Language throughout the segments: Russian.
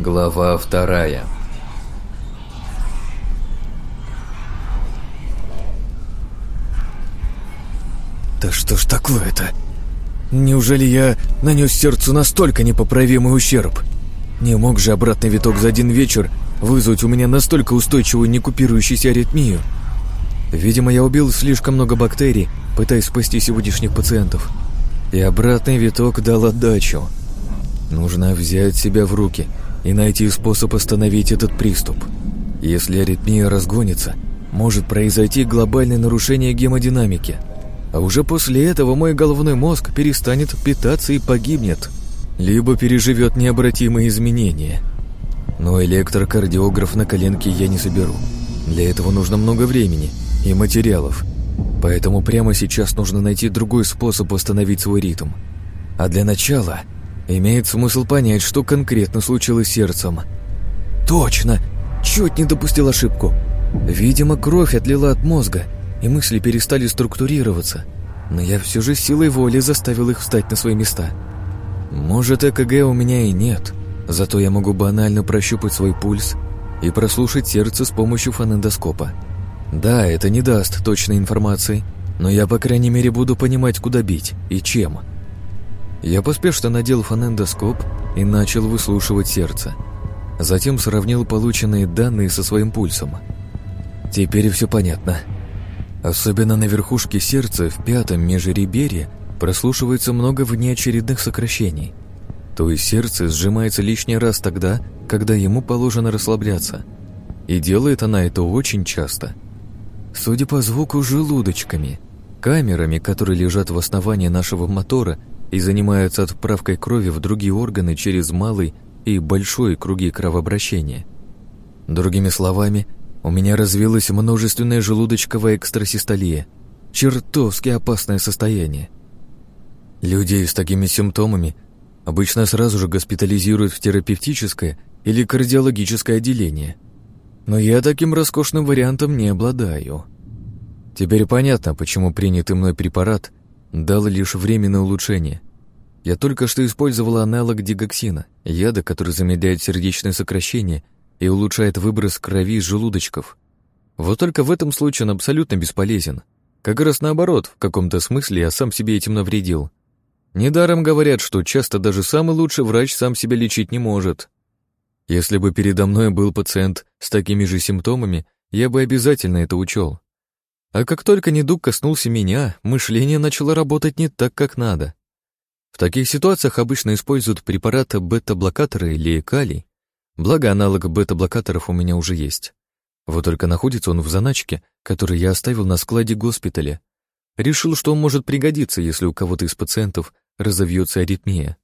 Глава вторая Да что ж такое-то? Неужели я нанес сердцу настолько непоправимый ущерб? Не мог же обратный виток за один вечер вызвать у меня настолько устойчивую некупирующуюся аритмию? Видимо, я убил слишком много бактерий, пытаясь спасти сегодняшних пациентов. И обратный виток дал отдачу. Нужно взять себя в руки и найти способ остановить этот приступ. Если аритмия разгонится, может произойти глобальное нарушение гемодинамики – а уже после этого мой головной мозг перестанет питаться и погибнет, либо переживет необратимые изменения. Но электрокардиограф на коленке я не соберу. Для этого нужно много времени и материалов. Поэтому прямо сейчас нужно найти другой способ восстановить свой ритм. А для начала имеет смысл понять, что конкретно случилось с сердцем. Точно! Чуть не допустил ошибку. Видимо, кровь отлила от мозга – и мысли перестали структурироваться, но я все же силой воли заставил их встать на свои места. Может, ЭКГ у меня и нет, зато я могу банально прощупать свой пульс и прослушать сердце с помощью фонендоскопа. Да, это не даст точной информации, но я, по крайней мере, буду понимать, куда бить и чем. Я поспешно надел фонендоскоп и начал выслушивать сердце. Затем сравнил полученные данные со своим пульсом. Теперь все понятно. Особенно на верхушке сердца в пятом межреберье прослушивается много внеочередных сокращений. То есть сердце сжимается лишний раз тогда, когда ему положено расслабляться. И делает она это очень часто. Судя по звуку желудочками, камерами, которые лежат в основании нашего мотора и занимаются отправкой крови в другие органы через малый и большой круги кровообращения. Другими словами, у меня развилась множественная желудочковая экстрасистолия. Чертовски опасное состояние. Людей с такими симптомами обычно сразу же госпитализируют в терапевтическое или кардиологическое отделение. Но я таким роскошным вариантом не обладаю. Теперь понятно, почему принятый мной препарат дал лишь временное улучшение. Я только что использовал аналог дигоксина, яда, который замедляет сердечное сокращение и улучшает выброс крови из желудочков. Вот только в этом случае он абсолютно бесполезен. Как раз наоборот, в каком-то смысле я сам себе этим навредил. Недаром говорят, что часто даже самый лучший врач сам себя лечить не может. Если бы передо мной был пациент с такими же симптомами, я бы обязательно это учел. А как только недуг коснулся меня, мышление начало работать не так, как надо. В таких ситуациях обычно используют препараты бета-блокаторы или калий, Благо, аналог бета-блокаторов у меня уже есть. Вот только находится он в заначке, который я оставил на складе госпиталя. Решил, что он может пригодиться, если у кого-то из пациентов разовьется аритмия.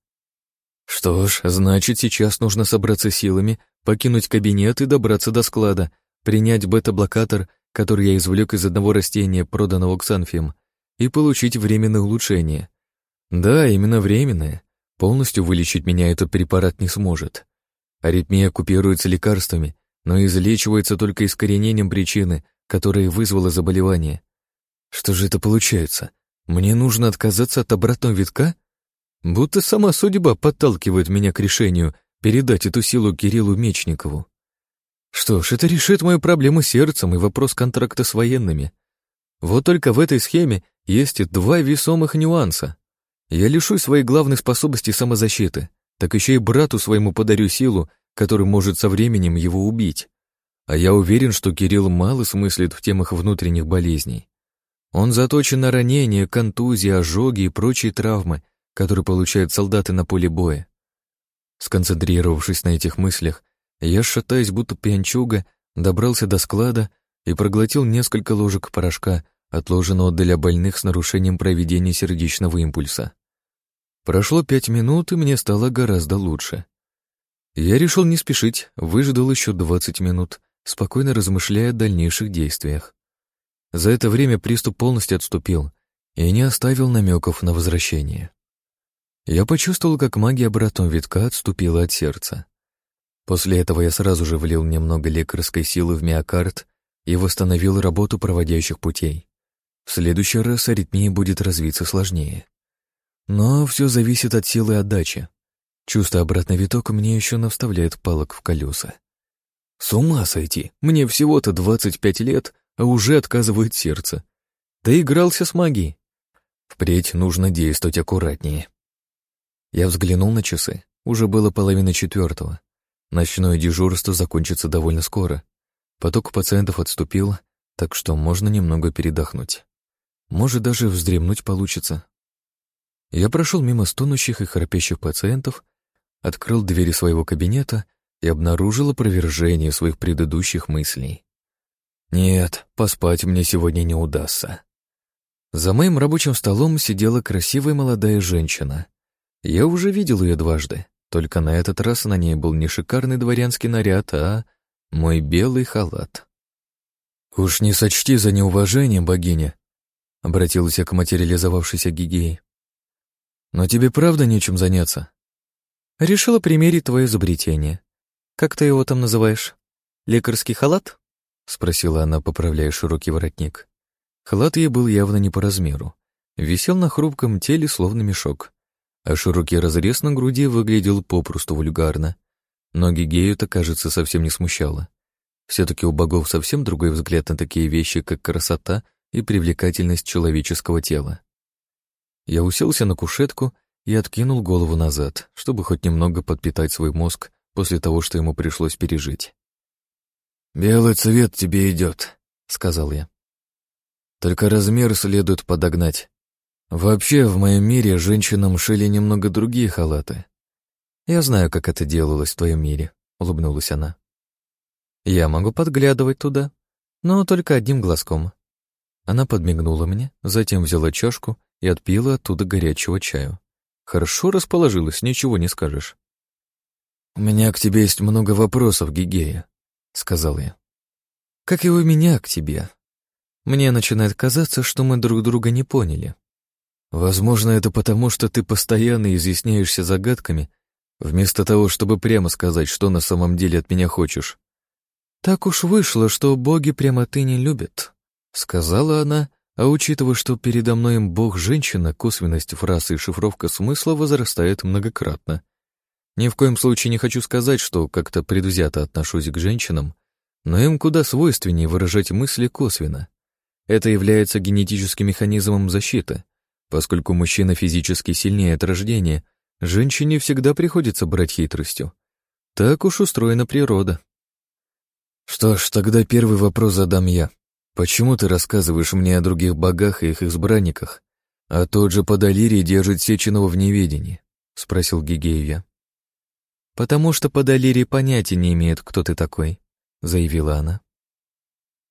Что ж, значит, сейчас нужно собраться силами, покинуть кабинет и добраться до склада, принять бета-блокатор, который я извлек из одного растения, проданного Ксанфием, и получить временное улучшение. Да, именно временное. Полностью вылечить меня этот препарат не сможет. Аритмия купируется лекарствами, но излечивается только искоренением причины, которая вызвала заболевание. Что же это получается? Мне нужно отказаться от обратного витка? Будто сама судьба подталкивает меня к решению передать эту силу Кириллу Мечникову. Что ж, это решит мою проблему с сердцем и вопрос контракта с военными. Вот только в этой схеме есть два весомых нюанса. Я лишусь своей главной способности самозащиты, так еще и брату своему подарю силу, который может со временем его убить. А я уверен, что Кирилл мало смыслит в темах внутренних болезней. Он заточен на ранения, контузии, ожоги и прочие травмы, которые получают солдаты на поле боя. Сконцентрировавшись на этих мыслях, я, шатаясь будто пьянчуга, добрался до склада и проглотил несколько ложек порошка, отложенного для больных с нарушением проведения сердечного импульса. Прошло пять минут, и мне стало гораздо лучше. Я решил не спешить, выждал еще двадцать минут, спокойно размышляя о дальнейших действиях. За это время приступ полностью отступил и не оставил намеков на возвращение. Я почувствовал, как магия обратного витка отступила от сердца. После этого я сразу же влил немного лекарской силы в миокард и восстановил работу проводящих путей. В следующий раз аритмия будет развиться сложнее. Но все зависит от силы отдачи. Чувство обратный виток мне еще навставляет палок в колеса. С ума сойти, мне всего-то 25 лет, а уже отказывает сердце. Ты игрался с магией. Впредь нужно действовать аккуратнее. Я взглянул на часы. Уже было половина четвертого. Ночное дежурство закончится довольно скоро. Поток пациентов отступил, так что можно немного передохнуть. Может, даже вздремнуть получится. Я прошел мимо стонущих и храпящих пациентов, открыл двери своего кабинета и обнаружил опровержение своих предыдущих мыслей. Нет, поспать мне сегодня не удастся. За моим рабочим столом сидела красивая молодая женщина. Я уже видел ее дважды, только на этот раз на ней был не шикарный дворянский наряд, а мой белый халат. «Уж не сочти за неуважение, богиня», — обратилась я к материализовавшейся Гигеи. «Но тебе правда нечем заняться?» «Решила примерить твое изобретение. Как ты его там называешь? Лекарский халат?» — спросила она, поправляя широкий воротник. Халат ей был явно не по размеру. Висел на хрупком теле, словно мешок. А широкий разрез на груди выглядел попросту вульгарно. Ноги гею-то, кажется, совсем не смущало. Все-таки у богов совсем другой взгляд на такие вещи, как красота и привлекательность человеческого тела. Я уселся на кушетку и откинул голову назад, чтобы хоть немного подпитать свой мозг после того, что ему пришлось пережить. «Белый цвет тебе идет», — сказал я. «Только размер следует подогнать. Вообще, в моем мире женщинам шили немного другие халаты. Я знаю, как это делалось в твоем мире», — улыбнулась она. «Я могу подглядывать туда, но только одним глазком». Она подмигнула мне, затем взяла чашку и отпила оттуда горячего чаю. Хорошо расположилась, ничего не скажешь. «У меня к тебе есть много вопросов, Гигея», сказал я. «Как и у меня к тебе. Мне начинает казаться, что мы друг друга не поняли. Возможно, это потому, что ты постоянно изъясняешься загадками, вместо того, чтобы прямо сказать, что на самом деле от меня хочешь. Так уж вышло, что боги прямо ты не любят», — сказала она, а учитывая, что передо мной бог-женщина, косвенность фраз и шифровка смысла возрастает многократно. Ни в коем случае не хочу сказать, что как-то предвзято отношусь к женщинам, но им куда свойственнее выражать мысли косвенно. Это является генетическим механизмом защиты. Поскольку мужчина физически сильнее от рождения, женщине всегда приходится брать хитростью. Так уж устроена природа. Что ж, тогда первый вопрос задам я. Почему ты рассказываешь мне о других богах и их избранниках, а тот же Подолирий держит Сеченова в неведении? — спросил Гигеевя. «Потому что Подолирий понятия не имеет, кто ты такой», — заявила она.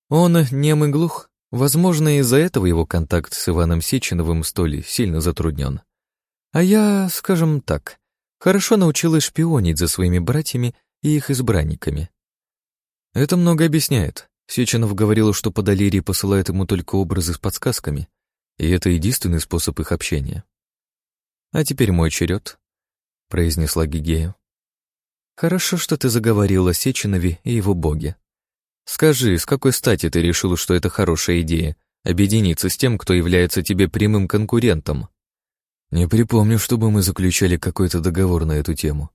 «Он нем и глух. Возможно, из-за этого его контакт с Иваном Сеченовым столь сильно затруднен. А я, скажем так, хорошо научилась шпионить за своими братьями и их избранниками. Это много объясняет. Сеченов говорил, что Подолирий посылает ему только образы с подсказками, и это единственный способ их общения. «А теперь мой черед», — произнесла Гигея. «Хорошо, что ты заговорила о Сеченове и его боге. Скажи, с какой стати ты решил, что это хорошая идея — объединиться с тем, кто является тебе прямым конкурентом?» «Не припомню, чтобы мы заключали какой-то договор на эту тему.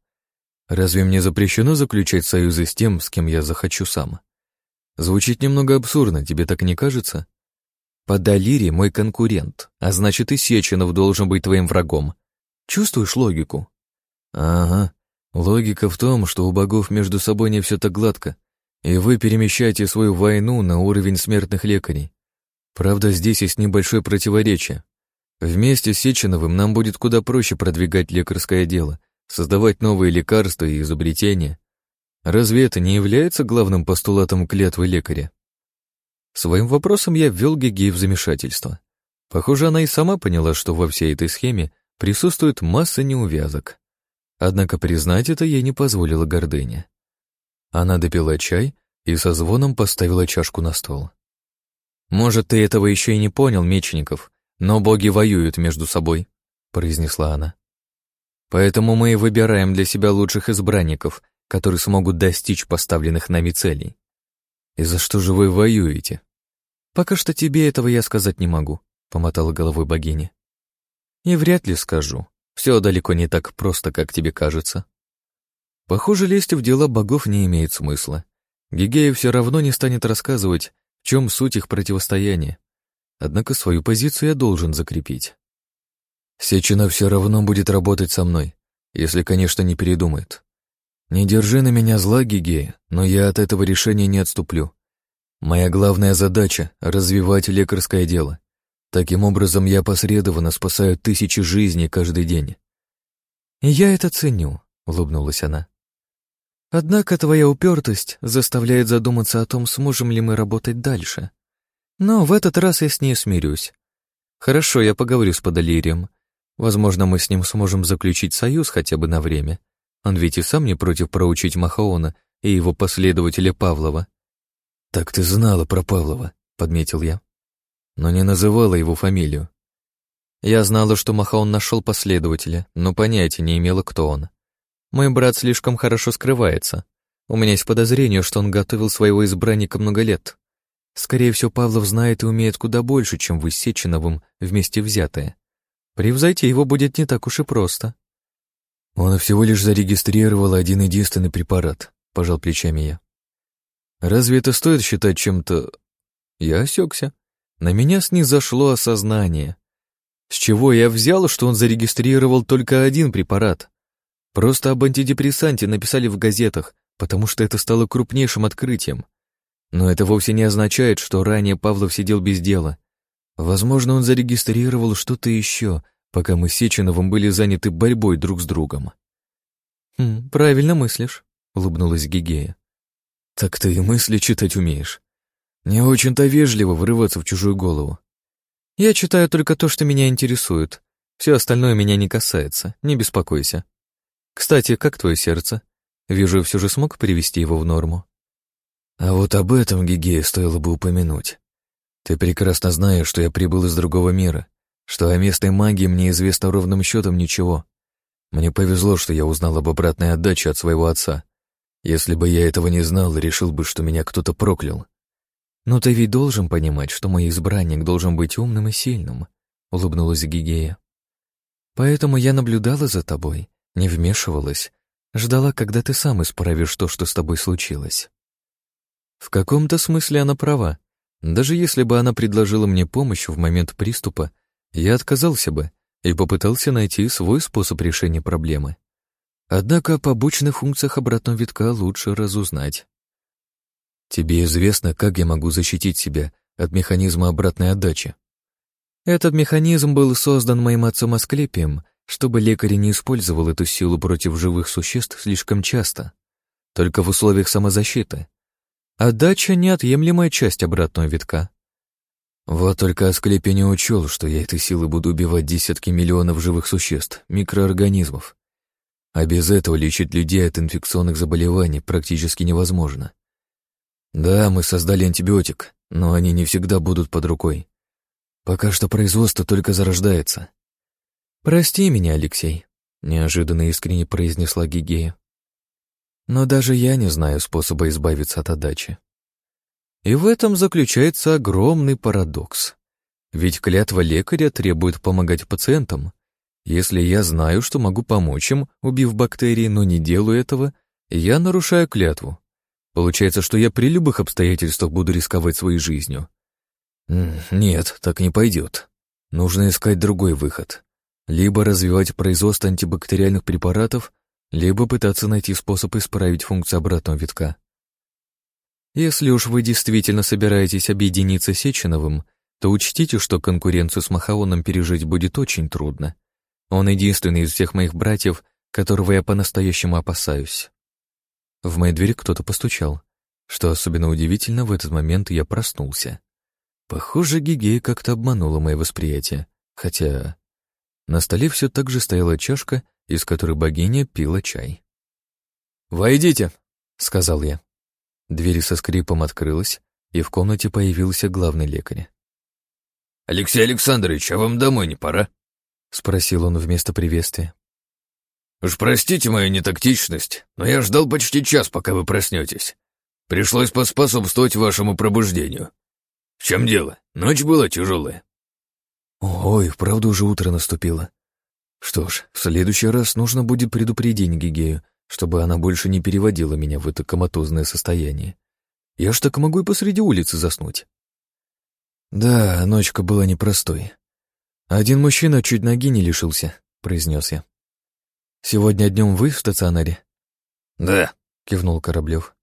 Разве мне запрещено заключать союзы с тем, с кем я захочу сам? Звучит немного абсурдно, тебе так не кажется?» «Подолири мой конкурент, а значит и Сеченов должен быть твоим врагом. Чувствуешь логику?» «Ага, Логика в том, что у богов между собой не все так гладко, и вы перемещаете свою войну на уровень смертных лекарей. Правда, здесь есть небольшое противоречие. Вместе с Сеченовым нам будет куда проще продвигать лекарское дело, создавать новые лекарства и изобретения. Разве это не является главным постулатом клятвы лекаря? Своим вопросом я ввел Геги в замешательство. Похоже, она и сама поняла, что во всей этой схеме присутствует масса неувязок. Однако признать это ей не позволила гордыня. Она допила чай и со звоном поставила чашку на стол. «Может, ты этого еще и не понял, Мечников, но боги воюют между собой», — произнесла она. «Поэтому мы и выбираем для себя лучших избранников, которые смогут достичь поставленных нами целей». «И за что же вы воюете?» «Пока что тебе этого я сказать не могу», — помотала головой богиня. «И вряд ли скажу. Все далеко не так просто, как тебе кажется. Похоже, лезть в дела богов не имеет смысла. Гигея все равно не станет рассказывать, в чем суть их противостояния. Однако свою позицию я должен закрепить. Сечина все равно будет работать со мной, если, конечно, не передумает. Не держи на меня зла, Гигея, но я от этого решения не отступлю. Моя главная задача — развивать лекарское дело. Таким образом, я посредованно спасаю тысячи жизней каждый день. «Я это ценю», — улыбнулась она. «Однако твоя упертость заставляет задуматься о том, сможем ли мы работать дальше. Но в этот раз я с ней смирюсь. Хорошо, я поговорю с Подолирием. Возможно, мы с ним сможем заключить союз хотя бы на время. Он ведь и сам не против проучить Махаона и его последователя Павлова. «Так ты знала про Павлова», — подметил я. Но не называла его фамилию. Я знала, что Махаон нашел последователя, но понятия не имела, кто он. Мой брат слишком хорошо скрывается. У меня есть подозрение, что он готовил своего избранника много лет. Скорее всего, Павлов знает и умеет куда больше, чем вы с Сеченовым вместе взятые. Превзойти его будет не так уж и просто. Он всего лишь зарегистрировал один единственный препарат, пожал плечами я. Разве это стоит считать чем-то... Я осекся. На меня снизошло осознание. С чего я взял, что он зарегистрировал только один препарат? Просто об антидепрессанте написали в газетах, потому что это стало крупнейшим открытием. Но это вовсе не означает, что ранее Павлов сидел без дела. Возможно, он зарегистрировал что-то еще, пока мы с Сеченовым были заняты борьбой друг с другом. «Хм, «Правильно мыслишь», — улыбнулась Гигея. «Так ты и мысли читать умеешь. Не очень-то вежливо врываться в чужую голову. Я читаю только то, что меня интересует. Все остальное меня не касается, не беспокойся. Кстати, как твое сердце? Вижу, все же смог привести его в норму. А вот об этом, Гигея, стоило бы упомянуть. Ты прекрасно знаешь, что я прибыл из другого мира, что о местной магии мне известно ровным счетом ничего. Мне повезло, что я узнал об обратной отдаче от своего отца. Если бы я этого не знал, решил бы, что меня кто-то проклял. Но ты ведь должен понимать, что мой избранник должен быть умным и сильным, улыбнулась Гигея. Поэтому я наблюдала за тобой, не вмешивалась, ждала, когда ты сам исправишь то, что с тобой случилось. В каком-то смысле она права. Даже если бы она предложила мне помощь в момент приступа, я отказался бы и попытался найти свой способ решения проблемы. Однако о побочных функциях обратного витка лучше разузнать. Тебе известно, как я могу защитить себя от механизма обратной отдачи? Этот механизм был создан моим отцом Асклепием, чтобы лекарь не использовал эту силу против живых существ слишком часто, только в условиях самозащиты. Отдача — неотъемлемая часть обратного витка. Вот только Асклепий не учел, что я этой силой буду убивать десятки миллионов живых существ, микроорганизмов. А без этого лечить людей от инфекционных заболеваний практически невозможно. Да, мы создали антибиотик, но они не всегда будут под рукой. Пока что производство только зарождается. «Прости меня, Алексей», — неожиданно искренне произнесла Гигея. Но даже я не знаю способа избавиться от отдачи. И в этом заключается огромный парадокс. Ведь клятва лекаря требует помогать пациентам. Если я знаю, что могу помочь им, убив бактерии, но не делаю этого, я нарушаю клятву. Получается, что я при любых обстоятельствах буду рисковать своей жизнью. Нет, так не пойдет. Нужно искать другой выход. Либо развивать производство антибактериальных препаратов, либо пытаться найти способ исправить функцию обратного витка. Если уж вы действительно собираетесь объединиться с Сеченовым, то учтите, что конкуренцию с Махаоном пережить будет очень трудно. Он единственный из всех моих братьев, которого я по-настоящему опасаюсь. В моей дверь кто-то постучал. Что особенно удивительно, в этот момент я проснулся. Похоже, Гигея как-то обманула мое восприятие. Хотя на столе все так же стояла чашка из которой богиня пила чай. «Войдите», — сказал я. Дверь со скрипом открылась, и в комнате появился главный лекарь. «Алексей Александрович, а вам домой не пора?» — спросил он вместо приветствия. «Уж простите мою нетактичность, но я ждал почти час, пока вы проснетесь. Пришлось поспособствовать вашему пробуждению. В чем дело? Ночь была тяжелая». «Ой, вправду уже утро наступило. Что ж, в следующий раз нужно будет предупредить Гигею, чтобы она больше не переводила меня в это коматозное состояние. Я ж так могу и посреди улицы заснуть. Да, ночка была непростой. Один мужчина чуть ноги не лишился, произнес я. Сегодня днем вы в стационаре? Да, кивнул Кораблев.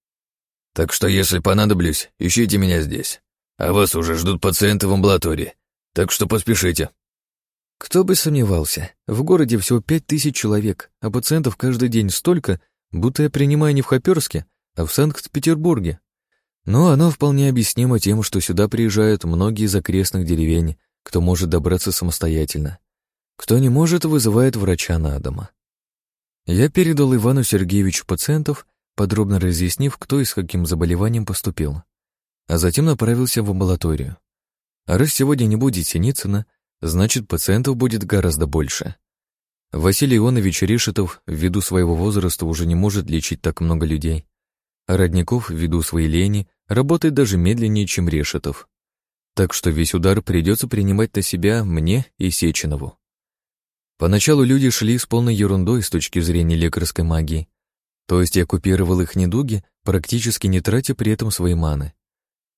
Так что, если понадоблюсь, ищите меня здесь. А вас уже ждут пациенты в амбулатории, так что поспешите. Кто бы сомневался, в городе всего пять тысяч человек, а пациентов каждый день столько, будто я принимаю не в Хоперске, а в Санкт-Петербурге. Но оно вполне объяснимо тем, что сюда приезжают многие из окрестных деревень, кто может добраться самостоятельно. Кто не может, вызывает врача на дом. Я передал Ивану Сергеевичу пациентов, подробно разъяснив, кто и с каким заболеванием поступил. А затем направился в амбулаторию. А раз сегодня не будет Синицына, значит, пациентов будет гораздо больше. Василий Ионович Решетов, ввиду своего возраста, уже не может лечить так много людей. А Родников, ввиду своей лени, работает даже медленнее, чем Решетов. Так что весь удар придется принимать на себя мне и Сеченову. Поначалу люди шли с полной ерундой с точки зрения лекарской магии. То есть я купировал их недуги, практически не тратя при этом свои маны.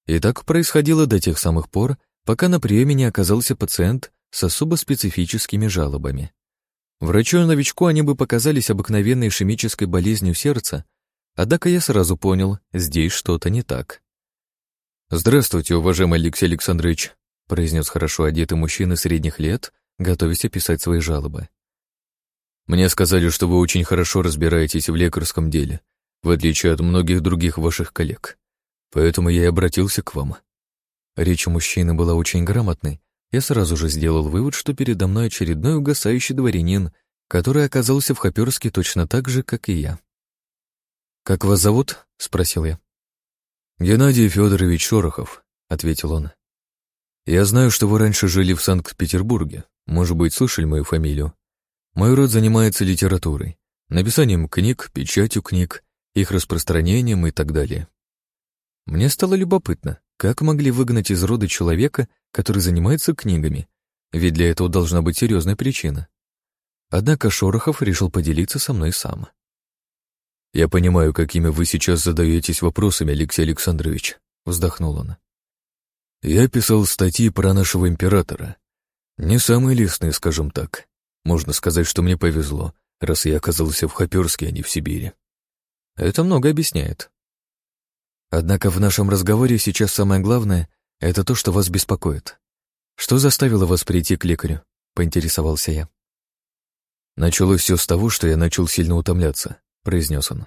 И так происходило до тех самых пор, пока на приеме не оказался пациент с особо специфическими жалобами. Врачу-новичку они бы показались обыкновенной ишемической болезнью сердца, однако я сразу понял, здесь что-то не так. «Здравствуйте, уважаемый Алексей Александрович», произнес хорошо одетый мужчина средних лет, готовясь описать свои жалобы. «Мне сказали, что вы очень хорошо разбираетесь в лекарском деле, в отличие от многих других ваших коллег. Поэтому я и обратился к вам. Речь у мужчины была очень грамотной. Я сразу же сделал вывод, что передо мной очередной угасающий дворянин, который оказался в Хоперске точно так же, как и я. «Как вас зовут?» — спросил я. «Геннадий Федорович Шорохов», — ответил он. «Я знаю, что вы раньше жили в Санкт-Петербурге. Может быть, слышали мою фамилию. Мой род занимается литературой, написанием книг, печатью книг, их распространением и так далее. Мне стало любопытно, как могли выгнать из рода человека, который занимается книгами, ведь для этого должна быть серьезная причина. Однако Шорохов решил поделиться со мной сам. «Я понимаю, какими вы сейчас задаетесь вопросами, Алексей Александрович», — вздохнул он. «Я писал статьи про нашего императора. Не самые лестные, скажем так. Можно сказать, что мне повезло, раз я оказался в Хоперске, а не в Сибири. Это много объясняет. Однако в нашем разговоре сейчас самое главное — это то, что вас беспокоит. Что заставило вас прийти к лекарю? Поинтересовался я. Началось все с того, что я начал сильно утомляться, произнес он.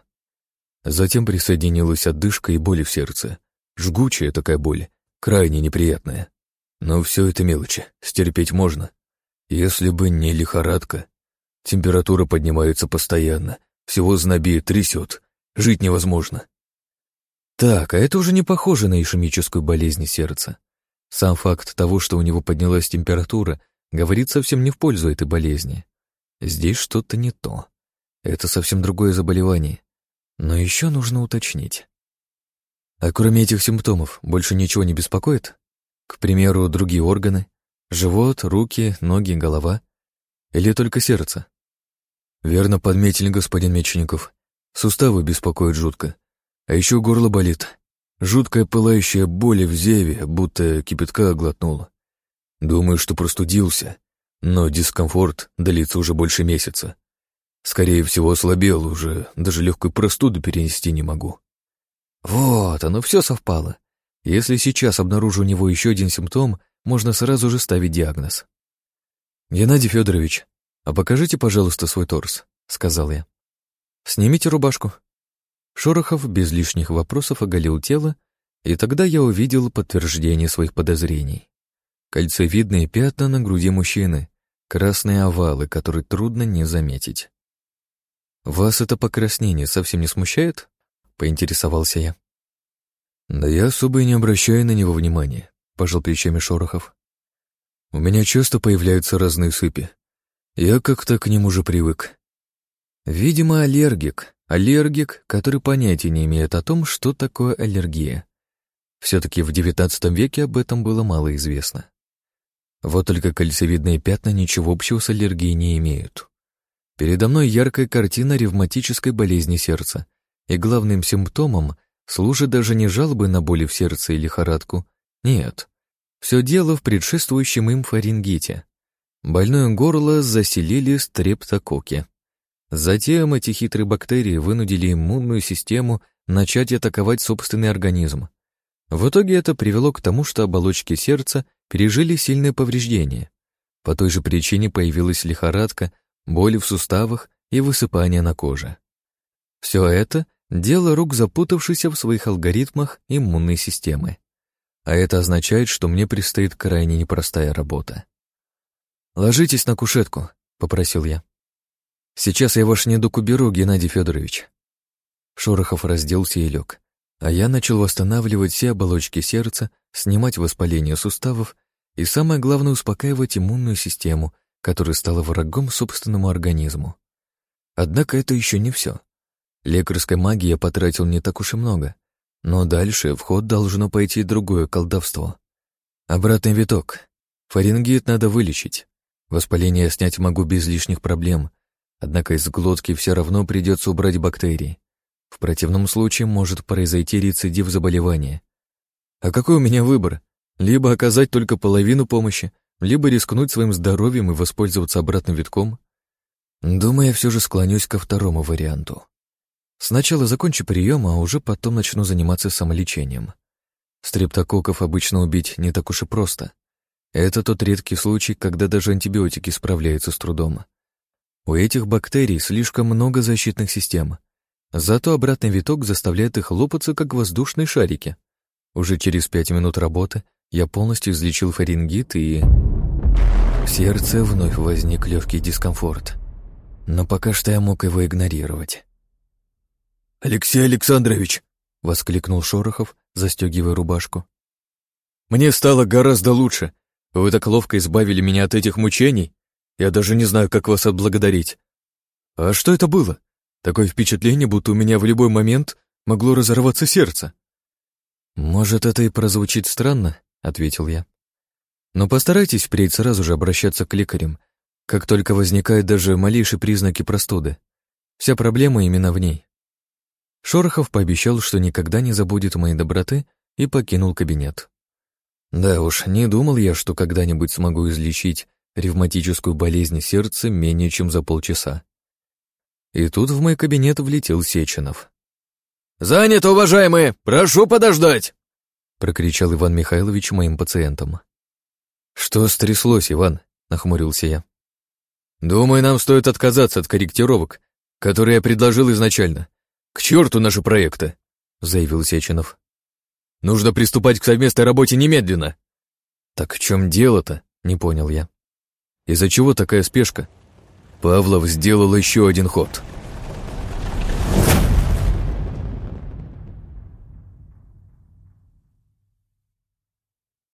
Затем присоединилась отдышка и боль в сердце. Жгучая такая боль, крайне неприятная. Но все это мелочи, стерпеть можно. Если бы не лихорадка. Температура поднимается постоянно, всего знобеет, трясет. Жить невозможно. Так, а это уже не похоже на ишемическую болезнь сердца. Сам факт того, что у него поднялась температура, говорит совсем не в пользу этой болезни. Здесь что-то не то. Это совсем другое заболевание. Но еще нужно уточнить. А кроме этих симптомов, больше ничего не беспокоит? К примеру, другие органы? Живот, руки, ноги, голова? Или только сердце? Верно подметили, господин Мечников. Суставы беспокоят жутко. А еще горло болит. Жуткая пылающая боль в зеве, будто кипятка глотнула. Думаю, что простудился, но дискомфорт длится уже больше месяца. Скорее всего, ослабел уже, даже легкую простуду перенести не могу. Вот, оно все совпало. Если сейчас обнаружу у него еще один симптом, можно сразу же ставить диагноз. «Геннадий Федорович, а покажите, пожалуйста, свой торс», — сказал я. «Снимите рубашку». Шорохов без лишних вопросов оголил тело, и тогда я увидел подтверждение своих подозрений. Кольцевидные пятна на груди мужчины, красные овалы, которые трудно не заметить. «Вас это покраснение совсем не смущает?» — поинтересовался я. «Да я особо и не обращаю на него внимания», — пожал плечами Шорохов. «У меня часто появляются разные сыпи. Я как-то к ним уже привык». «Видимо, аллергик», Аллергик, который понятия не имеет о том, что такое аллергия. Все-таки в XIX веке об этом было мало известно. Вот только кольцевидные пятна ничего общего с аллергией не имеют. Передо мной яркая картина ревматической болезни сердца, и главным симптомом служит даже не жалобы на боли в сердце и лихорадку. Нет. Все дело в предшествующем им фарингите. Больное горло заселили стрептококи. Затем эти хитрые бактерии вынудили иммунную систему начать атаковать собственный организм. В итоге это привело к тому, что оболочки сердца пережили сильное повреждение. По той же причине появилась лихорадка, боли в суставах и высыпание на коже. Все это — дело рук запутавшейся в своих алгоритмах иммунной системы. А это означает, что мне предстоит крайне непростая работа. «Ложитесь на кушетку», — попросил я. «Сейчас я ваш недуг уберу, Геннадий Федорович». Шорохов разделся и лег, а я начал восстанавливать все оболочки сердца, снимать воспаление суставов и, самое главное, успокаивать иммунную систему, которая стала врагом собственному организму. Однако это еще не все. Лекарской магии я потратил не так уж и много, но дальше в ход должно пойти другое колдовство. Обратный виток. Фарингит надо вылечить. Воспаление снять могу без лишних проблем, однако из глотки все равно придется убрать бактерии. В противном случае может произойти рецидив заболевания. А какой у меня выбор? Либо оказать только половину помощи, либо рискнуть своим здоровьем и воспользоваться обратным витком. Думаю, я все же склонюсь ко второму варианту. Сначала закончу прием, а уже потом начну заниматься самолечением. Стрептококков обычно убить не так уж и просто. Это тот редкий случай, когда даже антибиотики справляются с трудом. У этих бактерий слишком много защитных систем, Зато обратный виток заставляет их лопаться, как воздушные шарики. Уже через пять минут работы я полностью излечил фарингит и... В сердце вновь возник легкий дискомфорт. Но пока что я мог его игнорировать. «Алексей Александрович!» — воскликнул Шорохов, застегивая рубашку. «Мне стало гораздо лучше. Вы так ловко избавили меня от этих мучений. Я даже не знаю, как вас отблагодарить. А что это было? Такое впечатление, будто у меня в любой момент могло разорваться сердце. «Может, это и прозвучит странно», — ответил я. «Но постарайтесь впредь сразу же обращаться к лекарям, как только возникают даже малейшие признаки простуды. Вся проблема именно в ней». Шорохов пообещал, что никогда не забудет моей доброты, и покинул кабинет. Да уж, не думал я, что когда-нибудь смогу излечить ревматическую болезнь сердца менее чем за полчаса. И тут в мой кабинет влетел Сеченов. «Занято, уважаемые! Прошу подождать!» прокричал Иван Михайлович моим пациентам. «Что стряслось, Иван?» — нахмурился я. «Думаю, нам стоит отказаться от корректировок, которые я предложил изначально. К черту наши проекты!» — заявил Сеченов. «Нужно приступать к совместной работе немедленно!» «Так в чем дело-то?» — не понял я. «Из-за чего такая спешка?» Павлов сделал еще один ход —